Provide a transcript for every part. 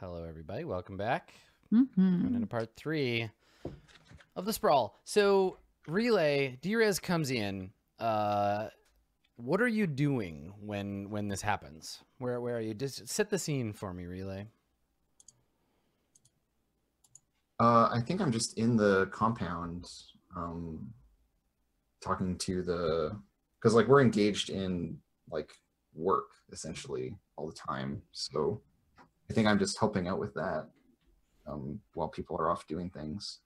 Hello, everybody. Welcome back. Mhm. Going into part three of the sprawl. So, relay Drez comes in. Uh, what are you doing when when this happens? Where where are you? Just set the scene for me, relay. Uh, I think I'm just in the compound, um, talking to the, because like we're engaged in like work essentially all the time. So I think I'm just helping out with that um, while people are off doing things.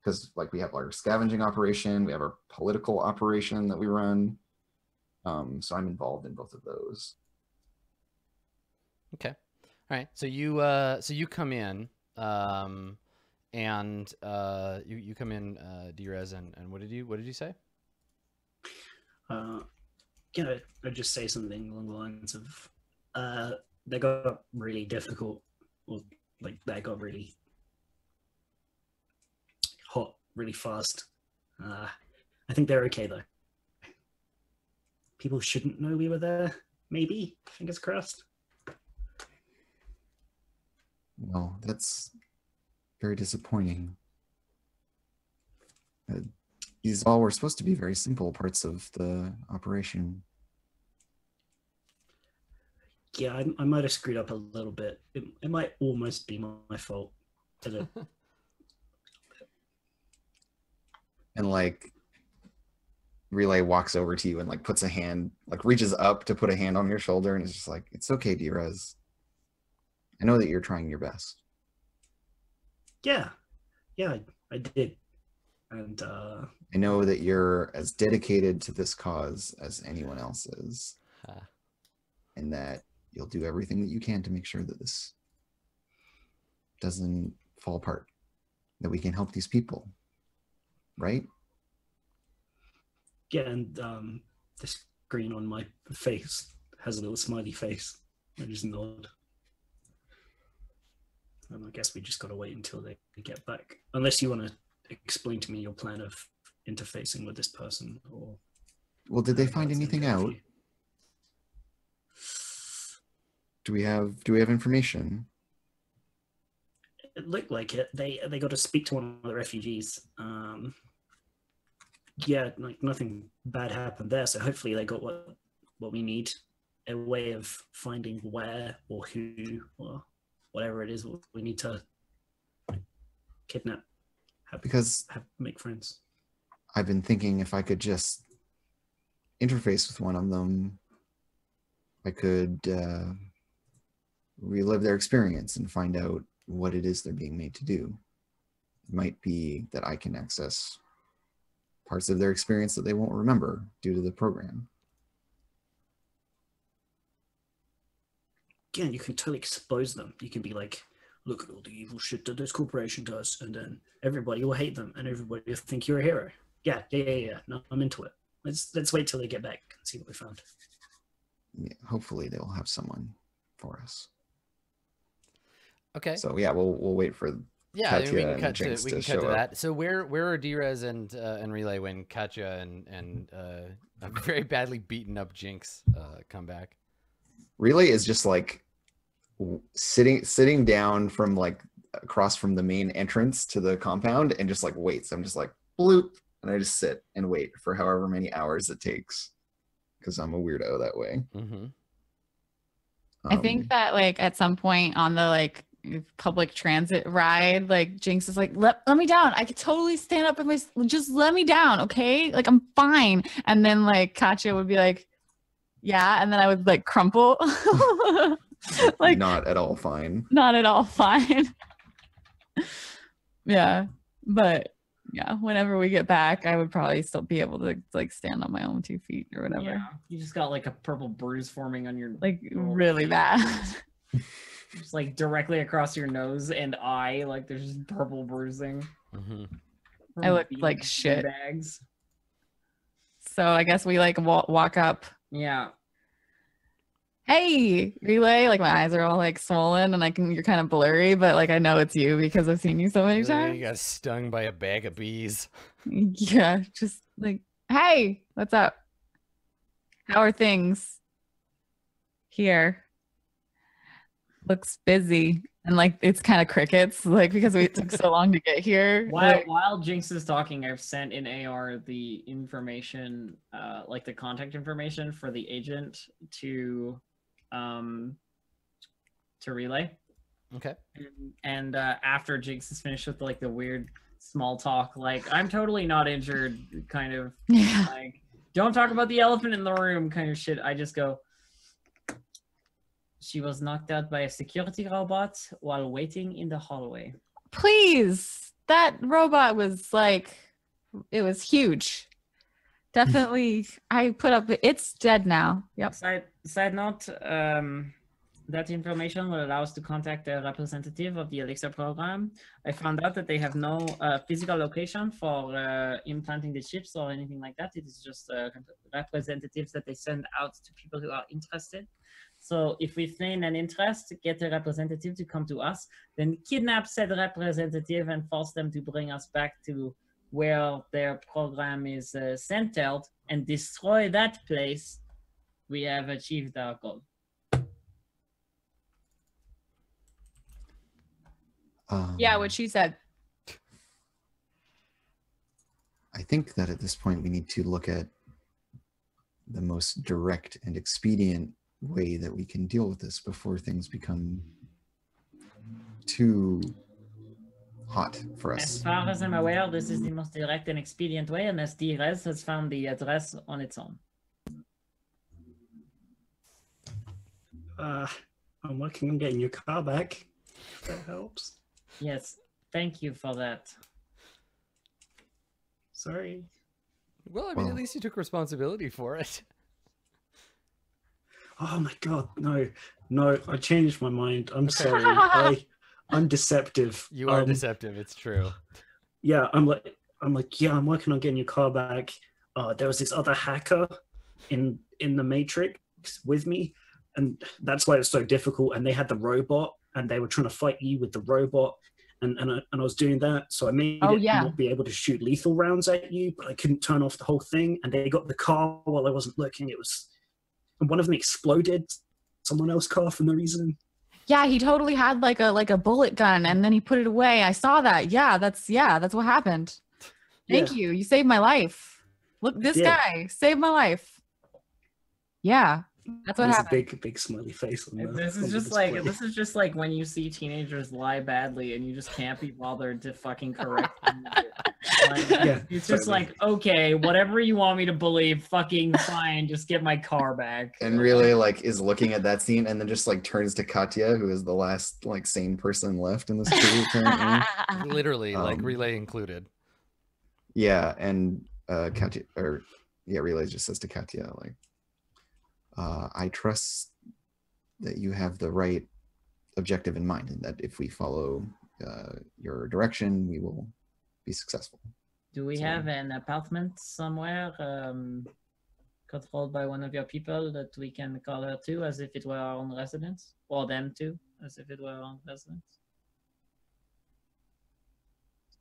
Because like we have our scavenging operation, we have our political operation that we run. Um, so I'm involved in both of those. Okay. All right. So you uh so you come in um and uh you you come in uh Drez and and what did you what did you say? Uh, yeah, I'd just say something along the lines of, uh, they got really difficult, or like they got really hot really fast. Uh, I think they're okay though. People shouldn't know we were there. Maybe fingers crossed. Well, that's very disappointing. Uh, these all were supposed to be very simple parts of the operation. Yeah, I, I might have screwed up a little bit. It, it might almost be my, my fault. And like Relay walks over to you and like puts a hand, like reaches up to put a hand on your shoulder and is just like, it's okay, Drez. I know that you're trying your best. yeah, yeah, I, I did. And uh, I know that you're as dedicated to this cause as anyone else is, Uh, and that you'll do everything that you can to make sure that this doesn't fall apart, that we can help these people. Right? Yeah, and um, the screen on my face has a little smiley face. I just nod. And I guess we just got to wait until they get back. Unless you want to explain to me your plan of interfacing with this person, or Well, did they find anything out? you. Do we have do we have information? It looked like it. They they got to speak to one of the refugees. Um, yeah, like nothing bad happened there. So hopefully they got what what we need, a way of finding where or who or whatever it is we need to kidnap, have, Because have make friends. I've been thinking if I could just interface with one of them, I could uh, relive their experience and find out what it is they're being made to do. It might be that I can access parts of their experience that they won't remember due to the program. Again, you can totally expose them. You can be like, look at all the evil shit that this corporation does, and then everybody will hate them, and everybody will think you're a hero. Yeah, yeah, yeah, yeah. No, I'm into it. Let's let's wait till they get back and see what we found. Yeah, hopefully, they will have someone for us. Okay. So yeah, we'll we'll wait for Yeah, I mean, we Katya can and cut to Jinx we to cut to show up. that. So where where are Drez and uh, and relay when Katya and and uh, a very badly beaten up Jinx uh, come back? relay is just like sitting sitting down from like across from the main entrance to the compound and just like waits i'm just like bloop and i just sit and wait for however many hours it takes because i'm a weirdo that way Mm-hmm. I think Um, that like at some point on the like public transit ride, like Jinx is like, let, let me down. I could totally stand up and my, just let me down. Okay. Like I'm fine. And then like Katya would be like, yeah. And then I would like crumple. like not, not at all fine Not at all fine. yeah. But yeah, whenever we get back, I would probably still be able to like stand on my own two feet or whatever. Yeah, you just got like a purple bruise forming on your Like really shit. bad. just like directly across your nose and eye. Like there's just purple bruising. Mm-hmm. I look like shit. Bags. so I guess we like wa- walk up Yeah. hey relay like my eyes are all like swollen and i can you're kind of blurry but like i know it's you because i've seen you so many times. You times got stung by a bag of bees. yeah just like hey what's up how are things here looks busy and like it's kind of crickets, like because we took so long to get here. While Like, while Jinx is talking, I've sent in AR the information, uh, like the contact information for the agent to, um, to relay. Okay. And, and uh, after Jinx is finished with like the weird small talk, like I'm totally not injured, kind of yeah. like don't talk about the elephant in the room kind of shit. I just go. She was knocked out by a security robot while waiting in the hallway. Please, that robot was like, it was huge. Definitely, I put up. It's dead now. Yep. Side side note, um, that information will allow us to contact a representative of the Elixir program. I found out that they have no uh, physical location for uh, implanting the chips or anything like that. It is just uh, representatives that they send out to people who are interested. So if we feign an interest, to get a representative to come to us, then kidnap said representative and force them to bring us back to where their program is uh, centered and destroy that place we have achieved our goal. Yeah, Um, what she said. I think that at this point we need to look at the most direct and expedient way that we can deal with this before things become too hot for us. As far as I'm aware, this is the most direct and expedient way, unless Drez has found the address on its own. Uh, I'm working on getting your car back. That helps. Yes, thank you for that. Sorry. Well, I mean, at least you took responsibility for it. Oh my god, no, no! I changed my mind. I'm sorry. I, I'm deceptive. You are Um, deceptive. It's true. Yeah, I'm like, I'm like, yeah, I'm working on getting your car back. Uh, there was this other hacker in in the Matrix with me, and that's why it's so difficult. And they had the robot, and they were trying to fight you with the robot. And and I, and I was doing that, so I made Oh, it yeah. not be able to shoot lethal rounds at you, but I couldn't turn off the whole thing. And they got the car while I wasn't looking. It was, and one of them exploded. Someone else car for no reason. Yeah, he totally had like a like a bullet gun, and then he put it away. I saw that. Yeah, that's yeah, that's what happened. Thank Yeah. you. You saved my life. Look, this did. guy saved my life. Yeah, that's what There's a happened. big big smiley face on the. This is the just like display. this is just like when you see teenagers lie badly and you just can't be bothered to fucking correct them. Like, Yeah, it's just totally. like okay, whatever you want me to believe, fucking fine. Just get my car back. And really like is looking at that scene and then just like turns to Katya, who is the last like sane person left in this crew apparently. Literally, like um, relay included. Yeah, and uh Katya or yeah, Relay just says to Katya, like, uh, I trust that you have the right objective in mind and that if we follow uh, your direction, we will be successful. Do we So- have an apartment somewhere um, controlled by one of your people that we can call her to as if it were our own residence? Or them too, as if it were our own residence?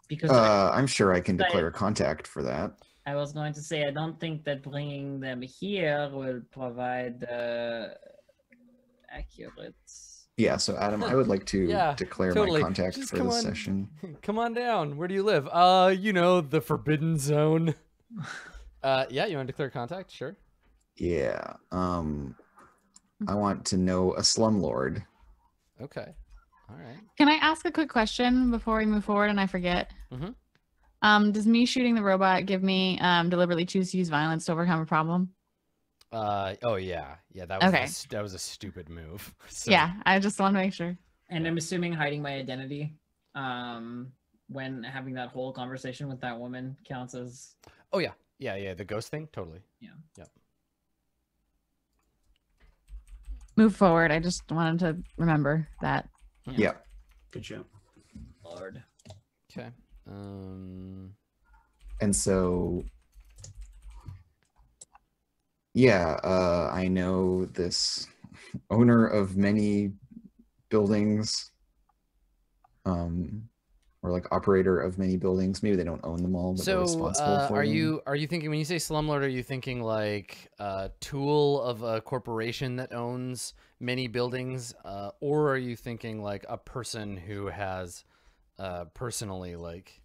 Because I- Uh, I'm sure I can declare contact for that. I was going to say, I don't think that bringing them here will provide uh, accurate. Yeah, so Adam, I would like to Yeah, declare totally. my contact Just for come this on. session. Come on down. Where do you live? Uh, you know, the Forbidden Zone. Uh, yeah, you want to declare contact? Sure. Yeah. Um I want to know a slumlord. Okay. All right. Can I ask a quick question before we move forward and I forget? Mhm. Um, does me shooting the robot give me um, deliberately choose to use violence to overcome a problem? Uh, oh yeah, yeah. That was a Okay. s- that was a stupid move. So- Yeah, I just want to make sure. And I'm assuming hiding my identity um, when having that whole conversation with that woman counts as. Oh yeah, yeah, yeah. The ghost thing, totally. Yeah. Yep. Move forward. I just wanted to remember that. Yeah. Good job. Lord. Okay. Um. And so yeah, uh I know this owner of many buildings um or like operator of many buildings. Maybe they don't own them all, but they're So, responsible uh, for are them. you are you thinking when you say slumlord? Are you thinking like a tool of a corporation that owns many buildings, uh, or are you thinking like a person who has uh, personally like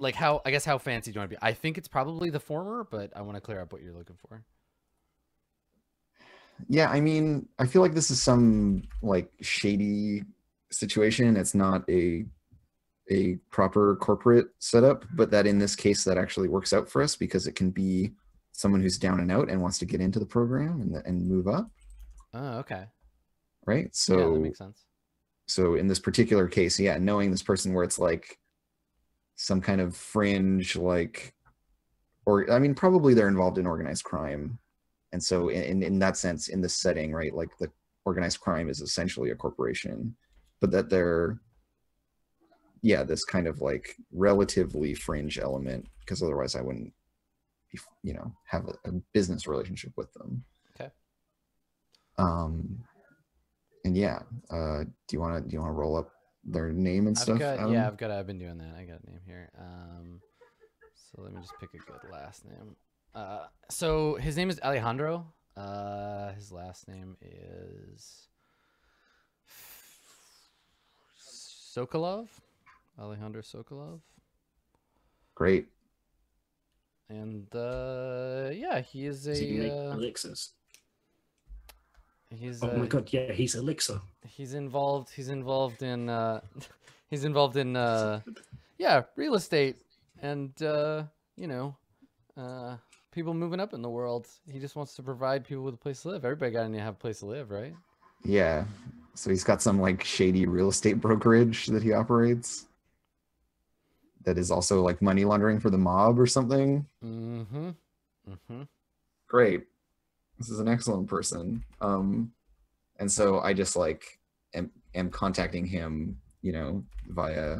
like how I guess how fancy do you want to be? I think it's probably the former, but I want to clear up what you're looking for. Yeah, I mean, I feel like this is some like shady situation. It's not a a proper corporate setup, but that in this case that actually works out for us because it can be someone who's down and out and wants to get into the program and and move up, Oh, okay. right? yeah, So that makes sense. So in this particular case, yeah, knowing this person where it's like some kind of fringe like or I mean probably they're involved in organized crime. And so in in, that sense in this setting, right, like the organized crime is essentially a corporation, but that they're yeah, this kind of like relatively fringe element because otherwise I wouldn't be, you know, have a, a business relationship with them. Okay. Um and yeah, uh, do you want to do you want to roll up their name and I've stuff? got yeah, I've got I've been doing that. I got a name here. Um, so let me just pick a good last name. Uh, so his name is Alejandro. Uh, his last name is Sokolov. Alejandro Sokolov. Great. And uh, yeah, he is Does he make a uh, elixirs? He's Oh my god, yeah, he's elixir. he's involved he's involved in uh he's involved in uh yeah real estate and uh you know uh people moving up in the world he just wants to provide people with a place to live everybody got to have a place to live right Yeah. So he's got some like shady real estate brokerage that he operates. That is also like money laundering for the mob or something. mm-hmm mm-hmm Great. This is an excellent person. Um, and so I just like am, am contacting him, you know, via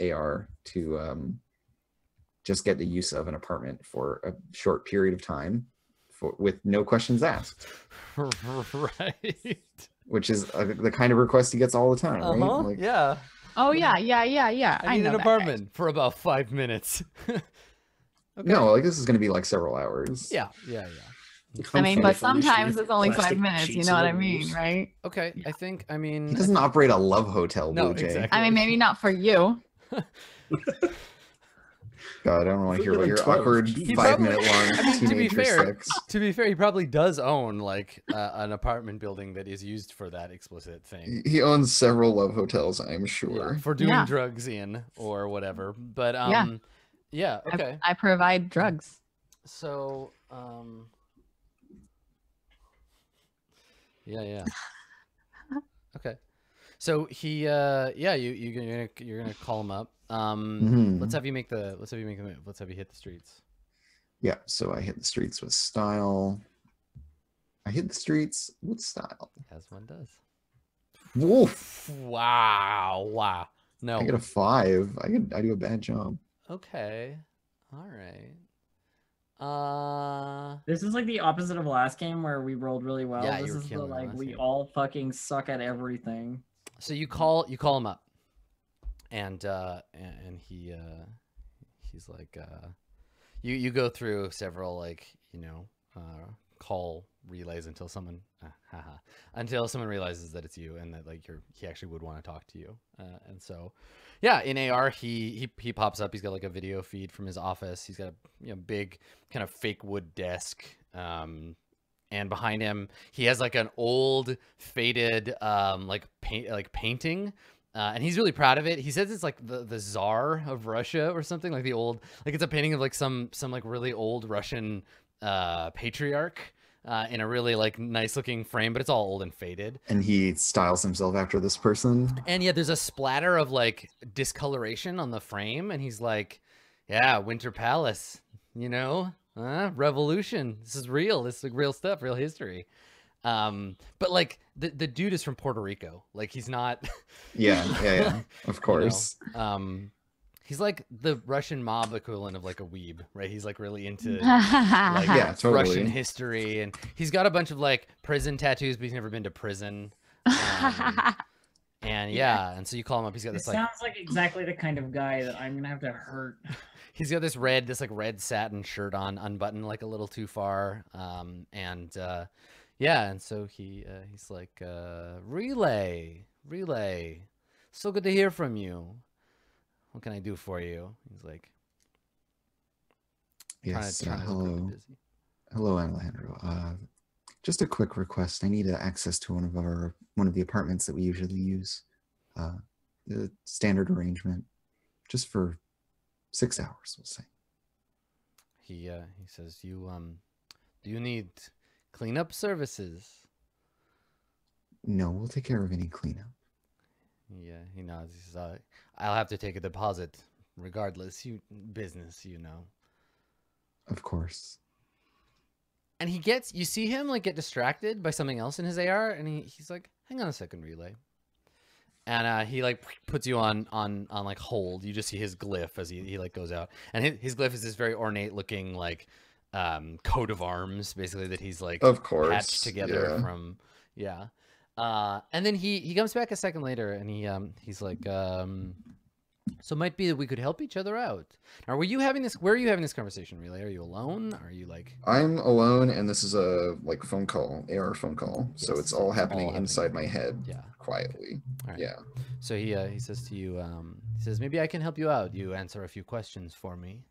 AR to um, just get the use of an apartment for a short period of time, for with no questions asked. right which is uh the kind of request he gets all the time, right? uh-huh Like, yeah Oh yeah, yeah, yeah, yeah. i need an that guy. apartment for about five minutes okay. No, like this is going to be like several hours. yeah yeah yeah I mean, but sometimes it's only five minutes. You know what I mean, walls. right? okay i think i mean He doesn't operate a love hotel, No, Blue Jay. exactly. I mean, maybe not for you. God, I don't want to hear about your 12. awkward He five probably- minute long I mean, to be fair, sex. to be fair, he probably does own like uh, an apartment building that is used for that explicit thing. He- He owns several love hotels, I'm Yeah, sure. for doing Yeah. drugs in or whatever. But um Yeah. yeah, I- okay. I provide drugs. So um Yeah, yeah. Okay. So he uh yeah, you you you're gonna you're gonna call him up. Um Mhm. let's have you make the let's have you make the move. Let's have you hit the streets. Yeah, so I hit the streets with style. I hit the streets with style. As one does. Woof. Wow. Wow. No. I get a five. I get I do a bad job. Okay. All right. Uh This is like the opposite of last game where we rolled really well. Yeah, this is the like we game. all fucking suck at everything. so you call you call him up. And uh and, and he uh he's like uh you you go through several like, you know, uh call relays until someone uh, haha, until someone realizes that it's you and that like you're he actually would want to talk to you. Uh, and so yeah, in AR he he he pops up. He's got like a video feed from his office. He's got a you know big kind of fake wood desk. Um, and behind him he has like an old faded um like paint like painting. Uh, and he's really proud of it. He says it's like the the czar of Russia or something like the old like it's a painting of like some some like really old Russian uh patriarch uh, in a really like nice looking frame, but it's all old and faded. And he styles himself after this person. And yeah, there's a splatter of like discoloration on the frame, and he's like, "Yeah, Winter Palace, you know, uh, revolution. This is real. This is like, real stuff, real history." Um, but like the the dude is from Puerto Rico. Like he's not. Yeah, yeah, yeah. Of you know, course. um, he's like the Russian mob equivalent of like a weeb, right? He's like really into like Yeah, totally. Russian history, and he's got a bunch of like prison tattoos, but he's never been to prison. Um, and And Yeah. yeah, and so you call him up. He's got This this like sounds like exactly the kind of guy that I'm gonna have to hurt. he's got this red this like red satin shirt on unbuttoned like a little too far um and uh yeah and so he uh, he's like uh relay relay so good to hear from you what can i do for you he's like Yes. trying uh, to, trying to hello. Hello, Alejandro. Uh, just a quick request. I need uh, access to one of our one of the apartments that we usually use. Uh, the standard arrangement, just for six hours, we'll say. he uh he says you um do you need cleanup services No, we'll take care of any cleanup. Yeah he nods he says i'll have to take a deposit regardless you business you know Of course. and he gets you see him like get distracted by something else in his AR and he, he's like hang on a second relay and uh, he like puts you on on on like hold you just see his glyph as he, he like goes out and his, his glyph is this very ornate looking like um coat of arms basically that he's like Of course. patched together yeah. from yeah uh and then he he comes back a second later and he um he's like um so it might be that we could help each other out now were you having this where are you having this conversation relay are you alone are you like I'm alone, and this is a like phone call, AR phone call. So it's all happening all inside happening. my head yeah quietly. Right. Yeah. So he uh, he says to you, um, he says, maybe I can help you out. You answer a few questions for me.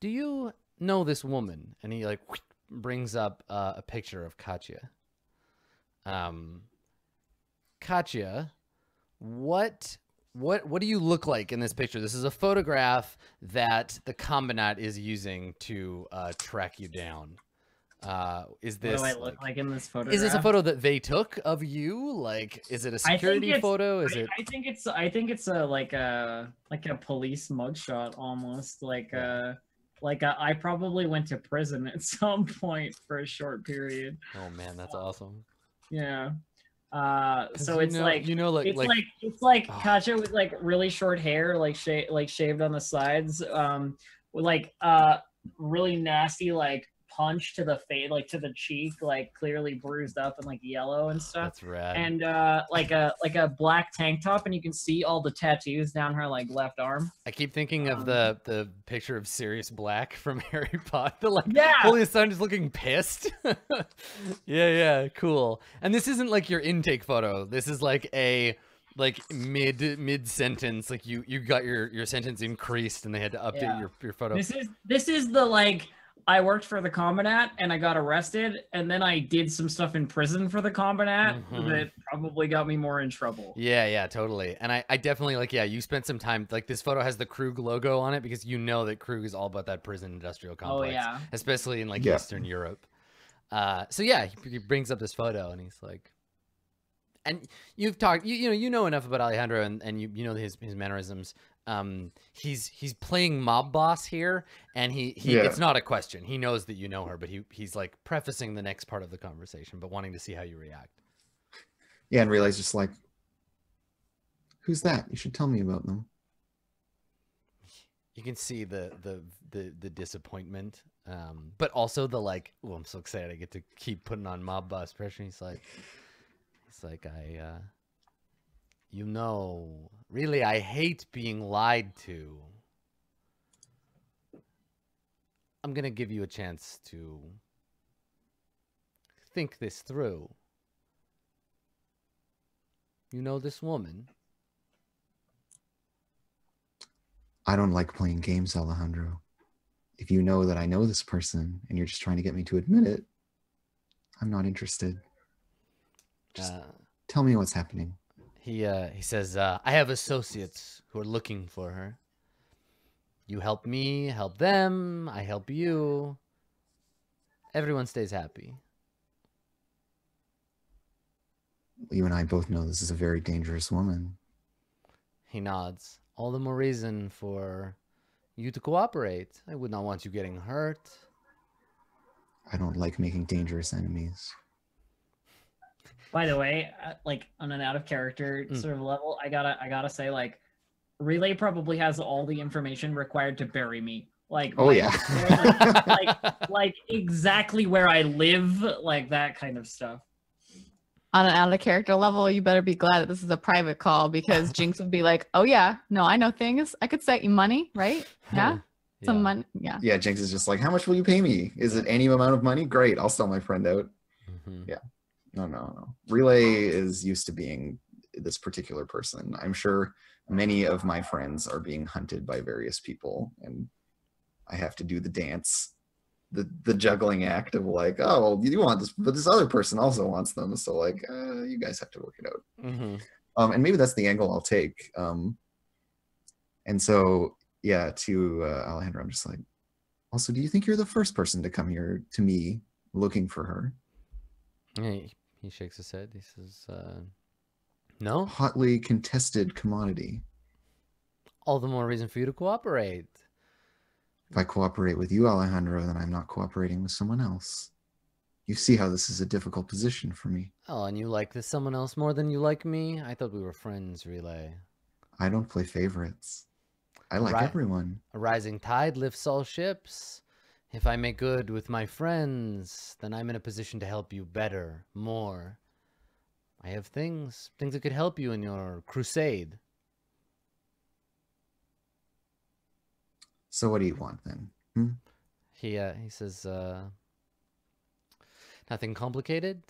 Do you know this woman? And he like brings up uh, a picture of Katya. Um, Katya, what what what do you look like in this picture? This is a photograph that the Combinat is using to uh, track you down. Uh, is What this do I look like in this photo? is this a photo that they took of you? Like, is it a security photo? Is I, it? I think it's I think it's a like a like a police mugshot almost like a like a, I probably went to prison at some point for a short period. Oh man, that's awesome. Yeah. Uh so it's know- like you know, like it's like, like, it's like Ah. Katya with like really short hair, like sha- like shaved on the sides, um, with like uh really nasty like punch to the face, like to the cheek, like clearly bruised up and like yellow and stuff, that's rad. and uh like a like a black tank top, and you can see all the tattoos down her like left arm. I keep thinking of um, the the picture of Sirius Black from Harry Potter. The like Yeah. holy son just looking pissed. yeah, yeah, cool. And this isn't like your intake photo. This is like a like mid mid sentence. Like you you got your your sentence increased and they had to update Yeah. your your photo. This is this is the like I worked for the Combinat and I got arrested, and then I did some stuff in prison for the Combinat Mhm. that probably got me more in trouble. Yeah, yeah, totally. And I, I definitely like, yeah, you spent some time, like this photo has the Krug logo on it because you know that Krug is all about that prison industrial complex. Oh complex, yeah. especially in like Yeah. Eastern Europe. Uh, so yeah, he, he brings up this photo and he's like, and you've talked, you, you know, you know enough about Alejandro and, and you, you know his, his mannerisms. Um, he's, he's playing mob boss here and he, he, Yeah. it's not a question. He knows that you know her, but he, he's like prefacing the next part of the conversation, but wanting to see how you react. Yeah, and realize just like, who's that? You should tell me about them. you can see the the the, the disappointment um but also the like oh i'm so excited i get to keep putting on mob boss pressure he's like he's like i uh you know really i hate being lied to i'm gonna give you a chance to think this through you know this woman I don't like playing games, Alejandro. If you know that I know this person and you're just trying to get me to admit it, I'm not interested. Just uh, tell me what's happening. He uh he says, uh, I have associates who are looking for her. You help me, help them, I help you. Everyone stays happy. You and I both know this is a very dangerous woman. He nods. All the more reason for you to cooperate. I would not want you getting hurt. I don't like making dangerous enemies. By the way, uh, like on an out of character Mm. sort of level, I gotta I gotta say like Relay probably has all the information required to bury me. Like Oh my- yeah. like like exactly where I live, like that kind of stuff. on an out of character level, you better be glad that this is a private call because Jinx would be like, "Oh yeah, no, I know things. I could set you money, right? Yeah, some money. Yeah, Yeah, Jinx is just like, how much will you pay me? Is it any amount of money? Great, I'll sell my friend out. Mhm. No, no, no. Relay is used to being this particular person. I'm sure many of my friends are being hunted by various people, and I have to do the dance, the the juggling act of like, oh, well, you want this, but this other person also wants them. So like, uh, you guys have to work it out. Mhm. um, and maybe that's the angle I'll take. Um, and so, yeah, to uh, Alejandro, I'm just like, also, do you think you're the first person to come here to me looking for her? He, he shakes his head. He says, uh, "No, Hotly contested commodity. all the more reason for you to cooperate." If I cooperate with you, Alejandro, then I'm not cooperating with someone else. You see how this is a difficult position for me. Oh, and you like this someone else more than you like me? I thought we were friends, Relay. I don't play favorites. I like Right. everyone. A rising tide lifts all ships. If I make good with my friends, then I'm in a position to help you better, more. I have things, things that could help you in your crusade. So what do you want then? Hmm? He uh, he says, uh, nothing complicated,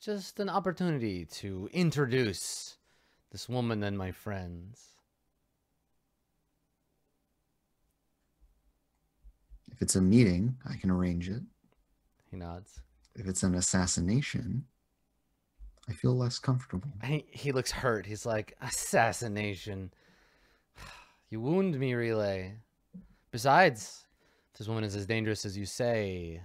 just an opportunity to introduce this woman and my friends. If it's a meeting, I can arrange it. He nods. If it's an assassination, I feel less comfortable. He, he looks hurt. He's like, assassination. You wound me, Relay. Besides, if this woman is as dangerous as you say,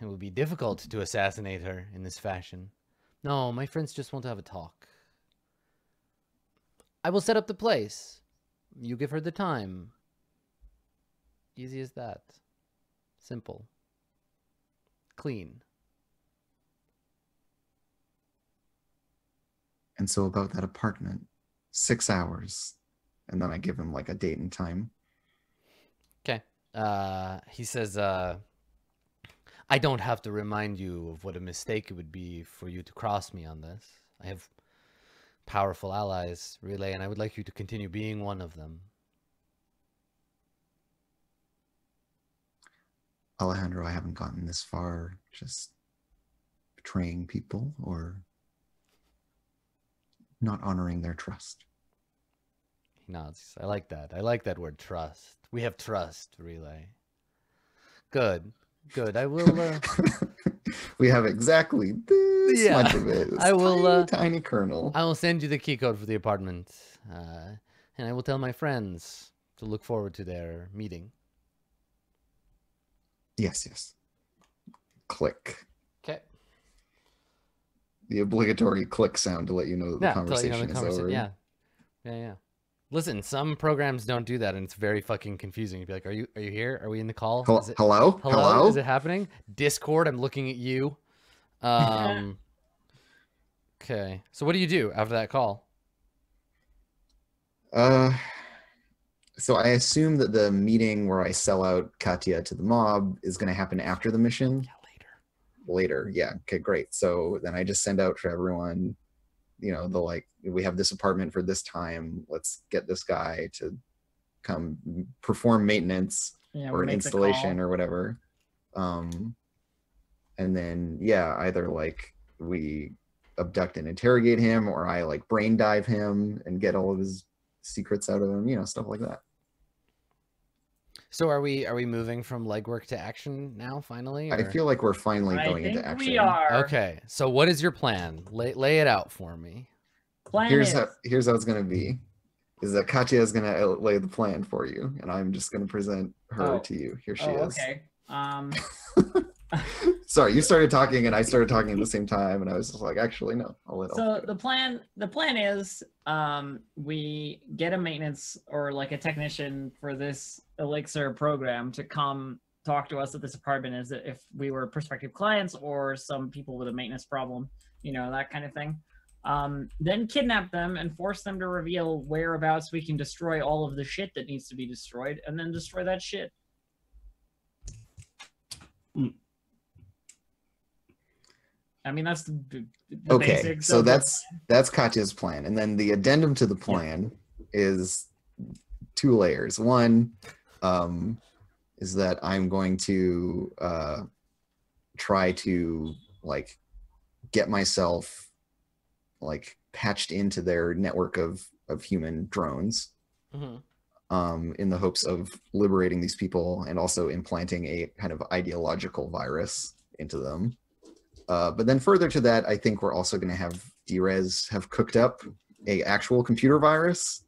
it would be difficult to assassinate her in this fashion. No, my friends just want to have a talk. I will set up the place. You give her the time. Easy as that. Simple. Clean. And so about that apartment, six hours. And then I give him like a date and time. Okay. Uh, he says, uh, I don't have to remind you of what a mistake it would be for you to cross me on this. I have powerful allies, Relay, and I would like you to continue being one of them. Alejandro, I haven't gotten this far just betraying people or not honoring their trust. He nods. I like that. I like that word, trust. We have trust, Relay. Good. Good. I will, uh, we have exactly this Yeah, much of it. this I will, Tiny, uh, tiny kernel. I will send you the key code for the apartment. Uh, and I will tell my friends to look forward to their meeting. Yes, yes. Click. Okay. The obligatory click sound to let you know that the Yeah, to let you conversation know the is conversa- over. Yeah, yeah, yeah. Listen, some programs don't do that, and it's very fucking confusing. You'd be like, "Are you are you here? Are we in the call? Hel- Is it, hello? hello? Is it happening? Discord, I'm looking at you. Um. okay, so what do you do after that call? Uh, so I assume that the meeting where I sell out Katya to the mob is going to happen after the mission Yeah, later. later. Yeah. Okay, great. So then I just send out for everyone, you know, the like, we have this apartment for this time. Let's get this guy to come perform maintenance Yeah, or an installation or whatever. Um, and then yeah, either like we abduct and interrogate him, or I like brain dive him and get all of his secrets out of him. You know, stuff like that. So are we are we moving from legwork to action now? Finally, I feel like we're finally I going into action. we are. Okay, so what is your plan? Lay lay it out for me. Plan Here's is- how here's how it's gonna be. Is that Katya is gonna lay the plan for you, and I'm just gonna present her Oh. to you. Here she oh, is. okay. Um, Sorry, you started talking and I started talking at the same time, and I was just like, actually, no, I'll let. so Elf go. the plan the plan is um we get a maintenance or like a technician for this elixir program to come talk to us at this apartment as if we were prospective clients or some people with a maintenance problem you know that kind of thing um then kidnap them and force them to reveal whereabouts we can destroy all of the shit that needs to be destroyed and then destroy that shit I mean, that's the, the the Okay, basics so of the that's that's Katya's plan, and then the addendum to the plan is two layers. One um, is that I'm going to uh, try to like get myself like patched into their network of of human drones Mhm. um, in the hopes of liberating these people and also implanting a kind of ideological virus into them. Uh, but then further to that, I think we're also going to have Drez have cooked up a actual computer virus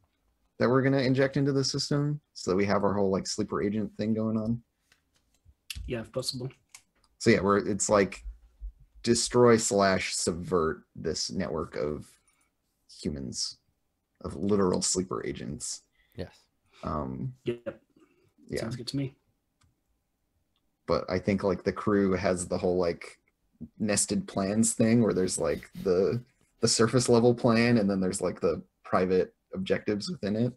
that we're going to inject into the system, so that we have our whole like sleeper agent thing going on. Yeah, if possible. So yeah, we're it's like destroy slash subvert this network of humans, of literal sleeper agents. Yes. Um, Yep. yeah. Sounds good to me. but I think like the crew has the whole like nested plans thing where there's like the the surface level plan and then there's like the private objectives within it.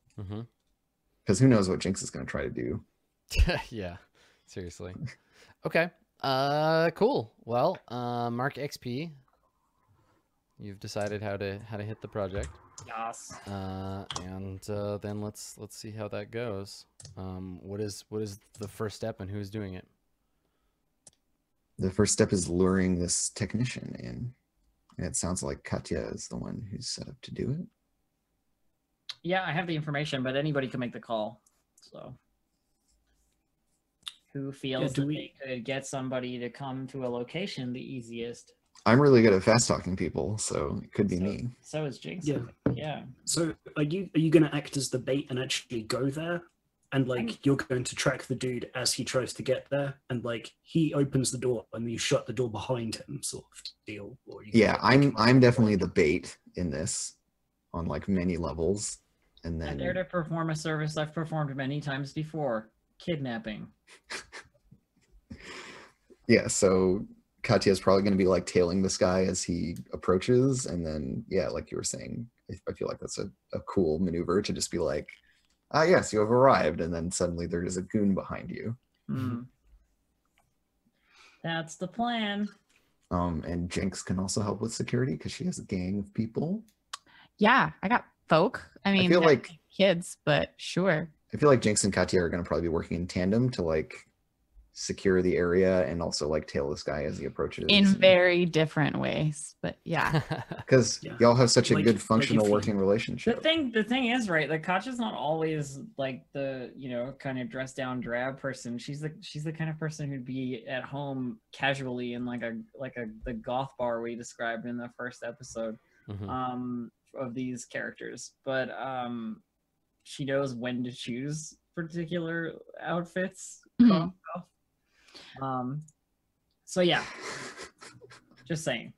Because who knows what Jinx is going to try to do? yeah. Seriously. Okay. Uh, cool. Well, uh, Mark XP. You've decided how to how to hit the project. Yes. Uh, and uh, then let's let's see how that goes. Um, what is what is the first step and who's doing it? The first step is luring this technician in. And it sounds like Katya is the one who's set up to do it. Yeah, I have the information, but anybody can make the call. So, who feels do that we- they could get somebody to come to a location the easiest? I'm really good at fast talking people, so it could be So- me. So is Jinx. Yeah. Yeah. So are you are you going to act as the bait and actually go there? And like you're going to track the dude as he tries to get there, and like he opens the door and you shut the door behind him, sort of deal. Or you Yeah, I'm I'm definitely the bait in this on like many levels. And then I'm then there to perform a service I've performed many times before kidnapping. yeah so katya is probably going to be like tailing this guy as he approaches and then yeah like you were saying i I feel like that's a, a cool maneuver to just be like ah yes you have arrived and then suddenly there is a goon behind you Hmm. That's the plan. um and jinx can also help with security because she has a gang of people Yeah, I got folk. I mean, I feel like- kids, but sure. i feel like jinx and katya are going to probably be working in tandem to like secure the area and also like tail this guy as he approaches In very different ways, but yeah. because Yeah. y'all have such a Like- good functional you- working The relationship thing, the thing is, right? Like Katya's not always like the you know kind of dressed down drab person. She's the she's the kind of person who'd be at home casually in like a like a the goth bar we described in the first episode Mhm. um of these characters. But um she knows when to choose particular outfits. Mhm. Call herself. Um, so yeah, just saying.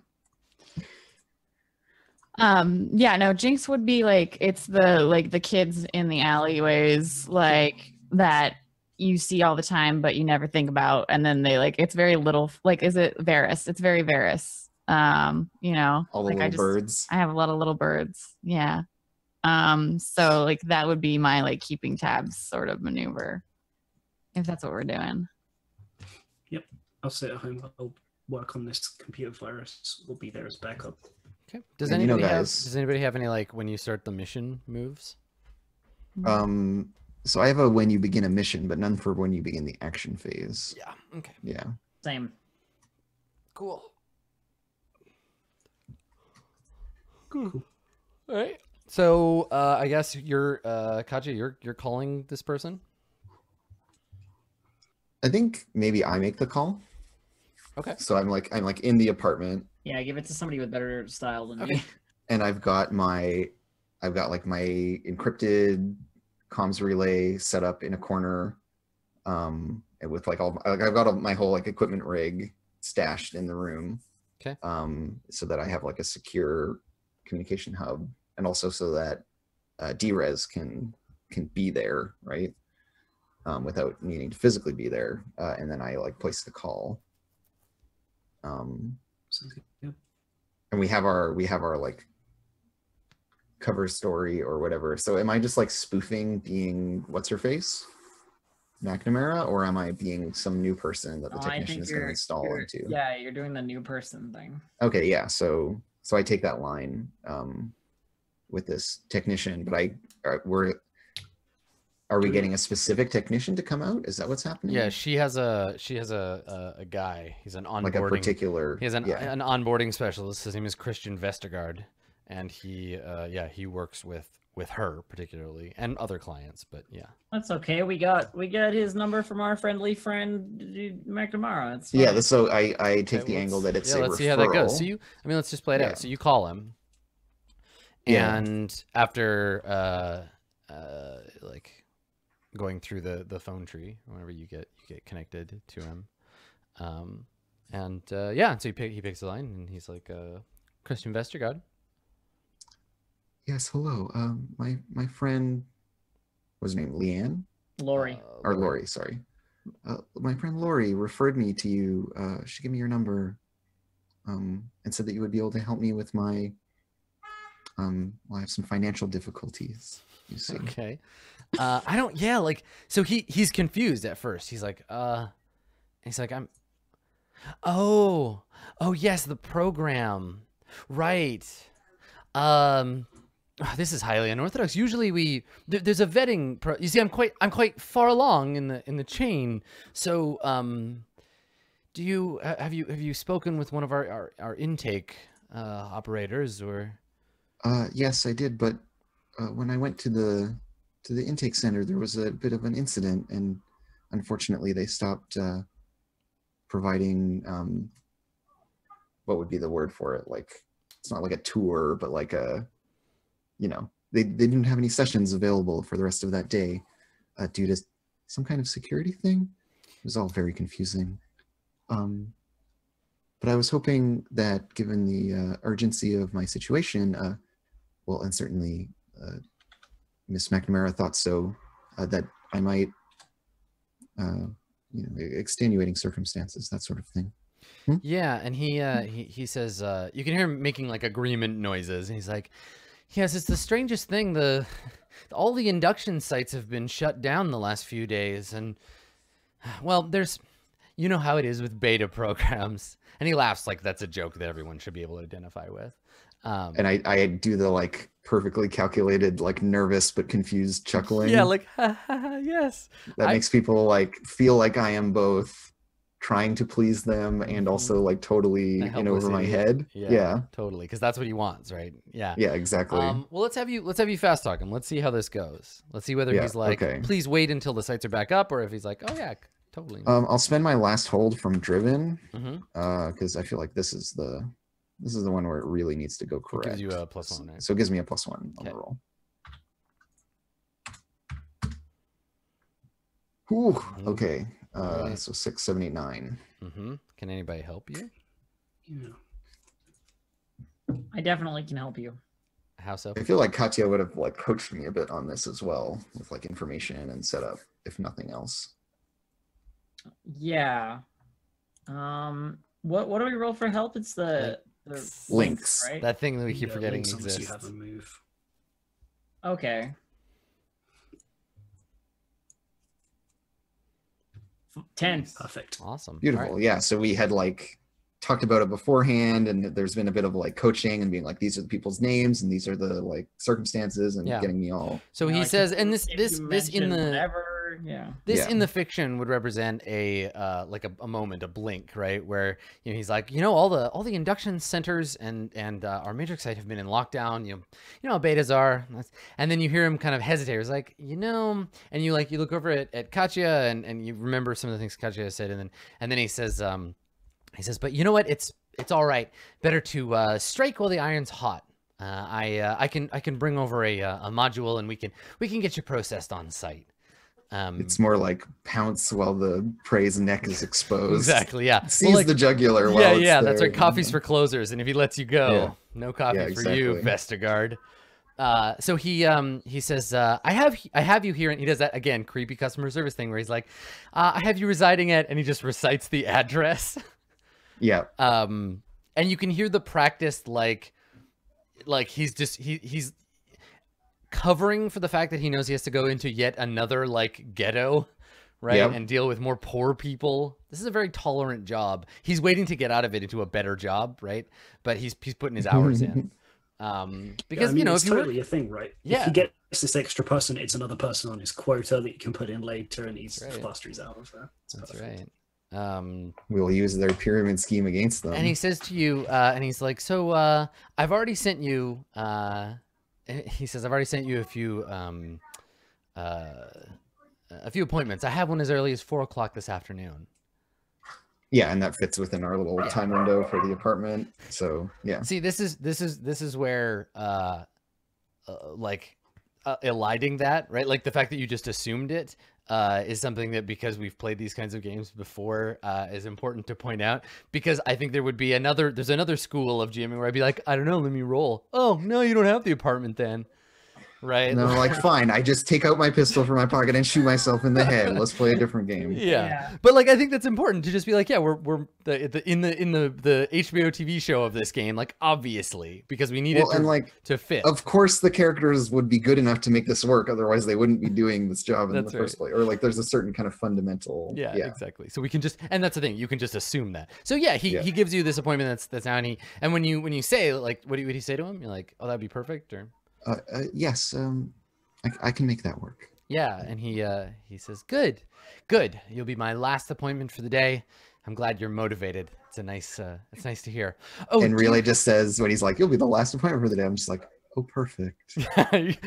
Um, yeah, no, Jinx would be like it's the like the kids in the alleyways, like that you see all the time, but you never think about, and then they like it's very little like is it Varys? It's very Varys. Um, you know, all the like I little just birds I have a lot of little birds. Yeah. Um, so like that would be my like keeping tabs sort of maneuver. If that's what we're doing. I'll sit at home. I'll work on this computer virus. We'll be there as backup. Okay. Does And you know, anybody have Does anybody have any like when you start the mission moves? Um, so I have a when you begin a mission, but none for when you begin the action phase. Yeah. Okay. Yeah. Same. Cool. Cool. All right. So uh, I guess you're uh, Katya. You're you're calling this person. I think maybe I make the call. Okay. So I'm like I'm like in the apartment Yeah, I give it to somebody with better style than Okay. me. and I've got my I've got like my encrypted comms relay set up in a corner um and with like all like I've got all my whole like equipment rig stashed in the room. Okay. Um so that I have like a secure communication hub and also so that uh Drez can can be there, right? Um without needing to physically be there. Uh and then I like place the call. Um Yeah. and we have our we have our like cover story or whatever so am i just like spoofing being what's her face McNamara, or am I being some new person that the No, technician is going to install into? Yeah, you're doing the new person thing. Okay, yeah. So so I take that line um, with this technician, but I we're are we getting a specific technician to come out? Is that what's happening? Yeah, she has a she has a a, a guy. He's an onboarding. like a particular. He has an yeah. an onboarding specialist. His name is Christian Vestergaard, and he uh, yeah he works with with her particularly and other clients. But yeah, That's okay. We got we got his number from our friendly friend dude, McNamara. It's Yeah, so I, I take Okay, the angle that it's yeah. a let's referral. see how that goes. So you, I mean, let's just play it Yeah. out. So you call him, Yeah. and after uh, uh, like going through the the phone tree, whenever you get you get connected to him, um, and uh, yeah, so he pick, he picks the line, and he's like, uh, Christian Vestergaard. yes, hello. Um, my my friend, was named name? Leanne Lori. uh, or Lori? Sorry. Uh, my friend Lori referred me to you. Uh, she gave me your number, um, and said that you would be able to help me with my. Um, well, I have some financial difficulties. You see. Okay. Uh, I don't. Yeah, like so he he's confused at first. He's like, uh, he's like, I'm. Oh, oh yes, the program, right? Um, ah, this is highly unorthodox. Usually we there, there's a vetting. Pro- you see, I'm quite I'm quite far along in the in the chain. So um, do you have you have you spoken with one of our our, our intake uh, operators or? Uh, yes, I did, but uh, when I went to the to the intake center, there was a bit of an incident, and unfortunately, they stopped uh, providing um, what would be the word for it? Like it's not like a tour, but like a you know they they didn't have any sessions available for the rest of that day uh, due to some kind of security thing. It was all very confusing. Um, but I was hoping that, given the uh, urgency of my situation, uh, well, and certainly Miss McNamara thought so, uh, that I might, uh, you know, extenuating circumstances, that sort of thing. Yeah, and he uh he, he says uh you can hear him making like agreement noises and he's like Yes, it's the strangest thing the all the induction sites have been shut down the last few days and well, there's you know how it is with beta programs. And he laughs like that's a joke that everyone should be able to identify with. Um And I, I do the like perfectly calculated, like nervous but confused chuckling. Yeah, like ha, ha, ha, yes. that I- makes people like feel like I am both trying to please them and also like totally in over my head. Yeah, Yeah. totally, because that's what he wants, right? Yeah. Yeah, exactly. Um, well, let's have you let's have you fast talk him. Let's see how this goes. Let's see whether Yeah, he's like, okay. please wait until the sites are back up, or if he's like, oh yeah, totally. Um, I'll spend my last hold from Driven hmm because I feel like this is the this is the one where it really needs to go It correct. gives you a one, right? So it gives me a plus one on Okay. the roll. Whew, Mhm. okay. Uh, Alright. so six, seven, eight, nine. Mm-hmm. Can anybody help you? Yeah. I definitely can help you. How so? I feel like Katya would have like coached me a bit on this as well with like information and setup, if nothing else. Yeah. Um. What What do we roll for help? It's the, the Links. right? That thing that we keep Yeah, forgetting links exists. You have a move. Okay. Ten. Perfect. Awesome. Beautiful. right. Yeah. So we had like talked about it beforehand and there's been a bit of like coaching and being like these are the people's names and these are the like circumstances and Yeah. getting me all So You know, he like, says, if and this this this in the whatever, yeah. this Yeah. in the fiction would represent a uh, like a, a moment, a blink, right? Where you know he's like, you know, all the all the induction centers and and uh, our matrix site have been in lockdown. You know, you know how betas are, and then you hear him kind of hesitate. He's like, you know, and you like you look over at, at Katya and and you remember some of the things Katya said, and then and then he says, um, he says, but you know what? It's it's all right. Better to uh, strike while the iron's hot. Uh, I uh, I can I can bring over a uh, a module and we can we can get you processed on site. Um, it's more like pounce while the prey's neck is exposed. exactly yeah. Well, Seize like- the jugular while yeah it's yeah that's right. Coffee's for closers, and if he lets you go, Yeah. no coffee Yeah, for you, exactly. Vestergaard. Uh, so he um he says uh, I have I have you here, and he does that again, creepy customer service thing where he's like, uh, I have you residing at, and he just recites the address. Yeah. um and you can hear the practice like like he's just he he's covering for the fact that he knows he has to go into yet another like ghetto right? Yep. And deal with more poor people. This is a very tolerant job. He's waiting to get out of it into a better job, right? But he's he's putting his hours in. Um, Yeah, because I mean, you know, it's if you work- totally a thing, right? Yeah. If he gets this extra person, it's another person on his quota that you can put in later, and he's That's right. plaster his hours there. It's that's perfect. right. Um, We'll use their pyramid scheme against them. and he says to you, uh, and he's like, "So uh, I've already sent you." Uh, he says, "I've already sent you a few, um, uh, a few appointments. I have one as early as four o'clock this afternoon." yeah, and that fits within our little Yeah. time window for the apartment. So yeah. See, this is this is this is where, uh, uh like, uh, eliding that, right? Like the fact that you just assumed it. Uh, is something that because we've played these kinds of games before uh, is important to point out because I think there would be another there's another school of GMing where I'd be like I don't know let me roll. Oh no you don't have the apartment then right And they're like, fine, I just take out my pistol from my pocket and shoot myself in the head. Let's play a different game. yeah. Yeah. but like I think that's important to just be like yeah we're we're the, the in the in the the HBO TV show of this game like obviously because we need Well, it to, and like, to fit of course, the characters would be good enough to make this work. Otherwise, they wouldn't be doing this job in That's the first place. Or like, there's a certain kind of fundamental. Yeah, yeah. exactly. So we can just, and that's the thing, you can just assume that. So yeah, he, Yeah. he gives you this appointment that's that's now, and he and when you when you say like, what do you, what do you say to him? You're like, oh, that'd be perfect, or Uh, uh, yes, um, I, I can make that work. yeah, and he uh he says, good, good, you'll be my last appointment for the day. I'm glad you're motivated. It's a nice, uh, it's nice to hear. Oh, and really, just says when he's like, "You'll be the last appointment for the day." I'm just like, "Oh, perfect."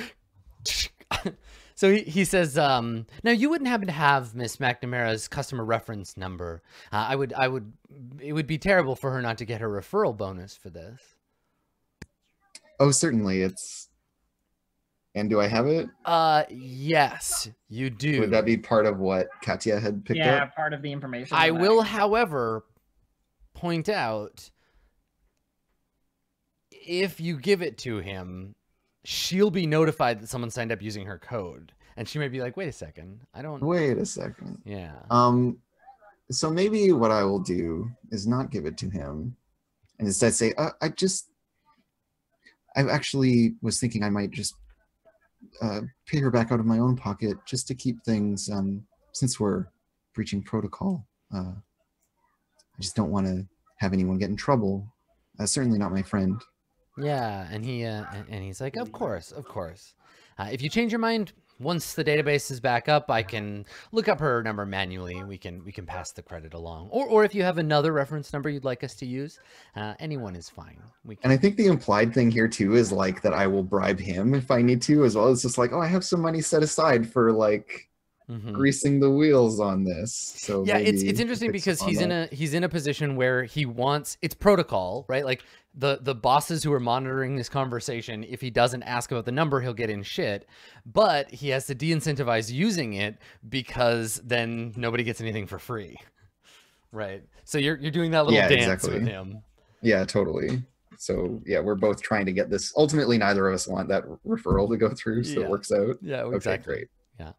so he, he says, um, now you wouldn't happen to have Miss McNamara's customer reference number. Uh, I would, I would, it would be terrible for her not to get her referral bonus for this. Oh, certainly, it's. And do I have it? Uh, yes, you do. Would that be part of what Katya had picked yeah, up? Yeah, part of the information. I that will, however, point out if you give it to him, she'll be notified that someone signed up using her code, and she might be like, "Wait a second, I don't." Wait a second. Yeah. Um, so maybe what I will do is not give it to him, and instead say, uh, "I just, I actually was thinking I might just uh, pay her back out of my own pocket just to keep things, um, since we're breaching protocol. Uh, I just don't want to have anyone get in trouble. Uh, certainly not my friend. Yeah, and he uh, and- and he's like, "Of course, of course. Uh, if you change your mind once the database is back up, I can look up her number manually. We can we can pass the credit along. Or or if you have another reference number you'd like us to use, uh, anyone is fine. We can. And I think the implied thing here too is like that I will bribe him if I need to, as well as just like, oh, I have some money set aside for like Mhm. greasing the wheels on this. So yeah it's it's interesting picks because he's in a he's in a position where he wants it's protocol right like the the bosses who are monitoring this conversation if he doesn't ask about the number he'll get in shit but he has to de-incentivize using it because then nobody gets anything for free right so you're you're doing that little Yeah, dance with exactly. him yeah, totally. So yeah, we're both trying to get this. Ultimately, neither of us want that referral to go through, so Yeah. it works out. yeah Okay, exactly great. Yeah.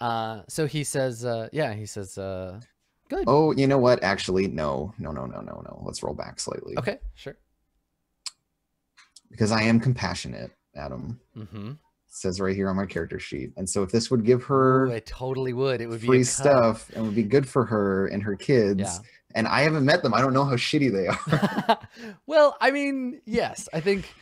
Uh so he says uh yeah he says uh good Oh, you know what? Actually, no, no, no, no, no, no. Let's roll back slightly. okay sure Because I am compassionate, Adam. mm-hmm It says right here on my character sheet. And so if this would give her it totally would it would be free cut. stuff and would be good for her and her kids, yeah and I haven't met them, I don't know how shitty they are. well, I mean, yes, I think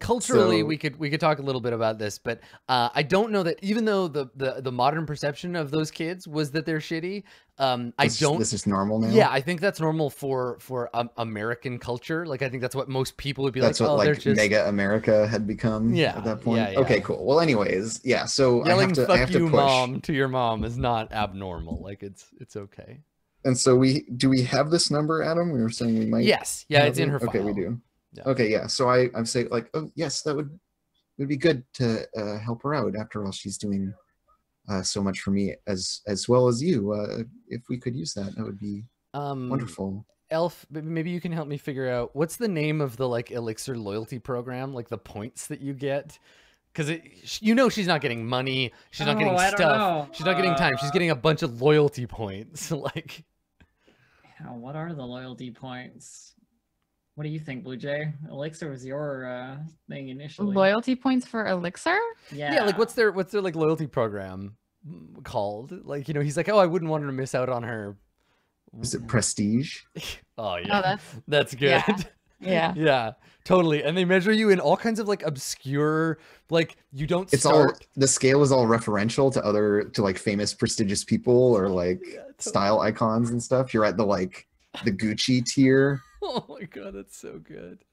culturally So- we could we could talk a little bit about this, but uh, I don't know that even though the, the the modern perception of those kids was that they're shitty, um, I don't. This is normal now. Yeah, I think that's normal for for um, American culture. Like, I think that's what most people would be That's like. what oh, like just Mega America had become Yeah, at that point. yeah, yeah. Okay, cool. Well, anyways, yeah. So I yelling have to, "fuck I have you, to mom" to your mom is not abnormal. Like, it's it's okay. And so we do we have this number, Adam? We were saying we might. yes, yeah, it's in her file. Okay, we do. Yeah. Okay, yeah. So I I'm saying like, oh yes, that would would be good to uh, help her out. After all, she's doing uh, so much for me as as well as you. Uh, if we could use that, that would be Um, wonderful. Elf, maybe you can help me figure out what's the name of the like Elixir loyalty program, like the points that you get. Because you know she's not getting money, she's not Oh, getting I stuff, she's not getting time. She's Uh, getting a bunch of loyalty points. like, Yeah, what are the loyalty points? What do you think, Blue Jay? Elixir was your uh, thing initially. Loyalty points for Elixir? Yeah. yeah. like what's their what's their like loyalty program? mm, called? Like, you know, he's like, oh, I wouldn't want her to miss out on her. Is it prestige? Oh yeah, Oh, that's that's good. yeah. yeah. Yeah, totally. And they measure you in all kinds of like obscure, like you don't It's all the scale is all referential to other to like famous prestigious people or like Yeah, totally. style icons and stuff. You're at the like the Gucci tier. Oh my god, that's so good.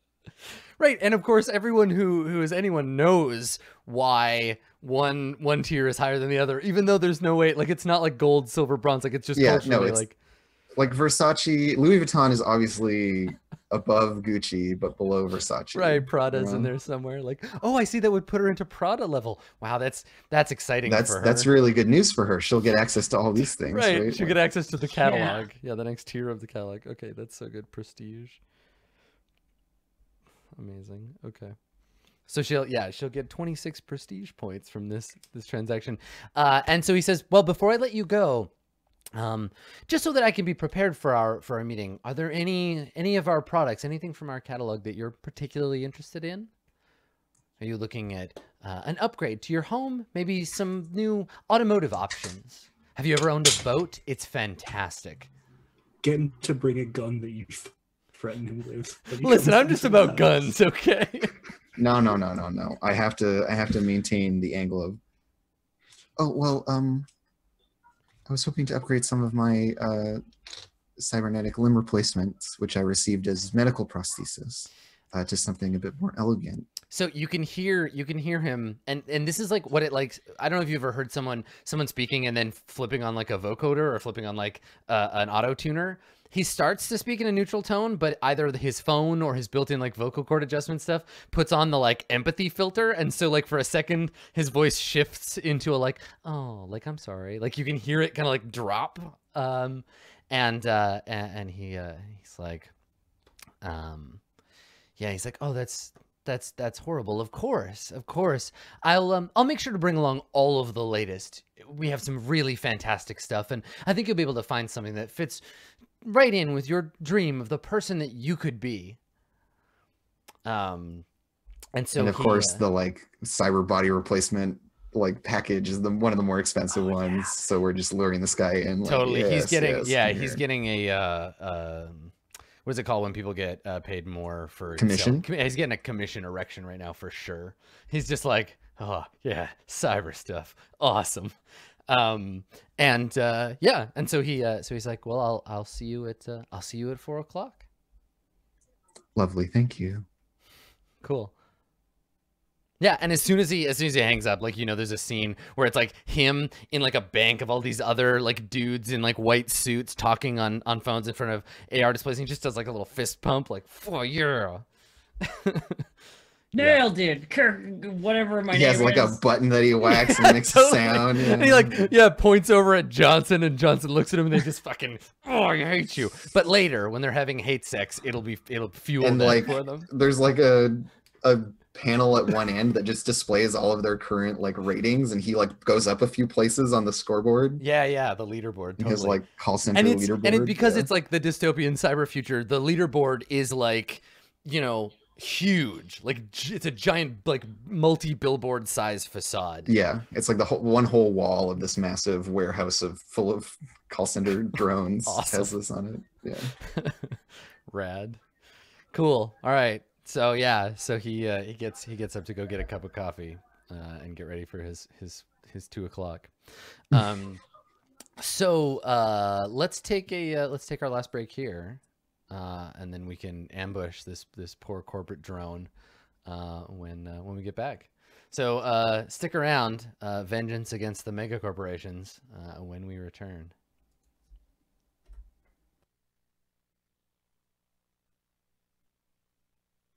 Right, and of course, everyone who who is anyone knows why one one tier is higher than the other, even though there's no way. Like it's not like gold, silver, bronze. Like it's just Yeah, no, it's- like Like Versace, Louis Vuitton is obviously above Gucci but below Versace. right. Prada's in know? there somewhere. Like oh, I see that would put her into Prada level. Wow, that's that's exciting That's for her. that's really good news for her. She'll get access to all these things. right. Right. She'll get access to the catalog. Yeah. the next tier of the catalog. Okay, that's so good. Prestige. Amazing. Okay. So she'll yeah, she'll get 26 prestige points from this this transaction. Uh and so he says, "Well, before I let you go, um just so that I can be prepared for our for our meeting, are there any any of our products, anything from our catalog that you're particularly interested in? Are you looking at uh, an upgrade to your home? Maybe some new automotive options? Have you ever owned a boat? It's fantastic. Get him to bring a gun that you threatened him with. Listen, I'm just about guns, okay? No, no, no, no, no. I have to I have to maintain the angle of Oh, well, um I was hoping to upgrade some of my uh cybernetic limb replacements, which I received as medical prosthesis, uh, to something a bit more elegant. So you can hear you can hear him and and this is like what it like I don't know if you've ever heard someone someone speaking and then flipping on like a vocoder or flipping on like uh, an auto tuner. He starts to speak in a neutral tone, but either his phone or his built-in like vocal cord adjustment stuff puts on the like empathy filter, and so like for a second his voice shifts into a like oh like I'm sorry like you can hear it kind of like drop, um, and uh and, and he uh he's like, um, yeah he's like oh that's that's that's horrible. Of course, of course. I'll um I'll make sure to bring along all of the latest. We have some really fantastic stuff, and I think you'll be able to find something that fits right in with your dream of the person that you could be. Um, and so and of he, course uh, the like cyber body replacement like package is the one of the more expensive Oh, yeah. ones. So we're just luring this guy in. Like, totally he's getting yes, yeah he's here." getting a uh um what is it called when people get uh, paid more for Commission? com- he's getting a commission erection right now for sure he's just like oh yeah cyber stuff awesome um and uh yeah and so he uh so he's like well i'll i'll see you at uh, i'll see you at four o'clock lovely. Thank you. Cool. Yeah, and as soon as he as soon as he hangs up, like you know, there's a scene where it's like him in like a bank of all these other like dudes in like white suits talking on on phones in front of AR displays. And he just does like a little fist pump, like "Oh yeah." Yeah. Nailed it. Kirk, whatever my he name has like is. a button that he whacks and makes Totally. a sound. And he like yeah points over at Johnson, and Johnson looks at him, and they just fucking oh I hate you. But later when they're having hate sex, it'll be it'll fuel And, like, for them. there's like a a panel at one end that just displays all of their current like ratings and he like goes up a few places on the scoreboard Yeah, yeah, the leaderboard. because totally. like call center and it's leaderboard and it, because yeah. it's like the dystopian cyber future the leaderboard is like you know huge like it's a giant like multi billboard size facade. Yeah it's like the whole one whole wall of this massive warehouse of full of call center drones Awesome. has this on it. Yeah. Rad. Cool. All right. So yeah so he uh, he gets he gets up to go get a cup of coffee uh, and get ready for his his his two o'clock. Um so uh let's take a uh, let's take our last break here uh and then we can ambush this this poor corporate drone uh when uh, when we get back. So uh stick around uh vengeance against the mega corporations uh when we return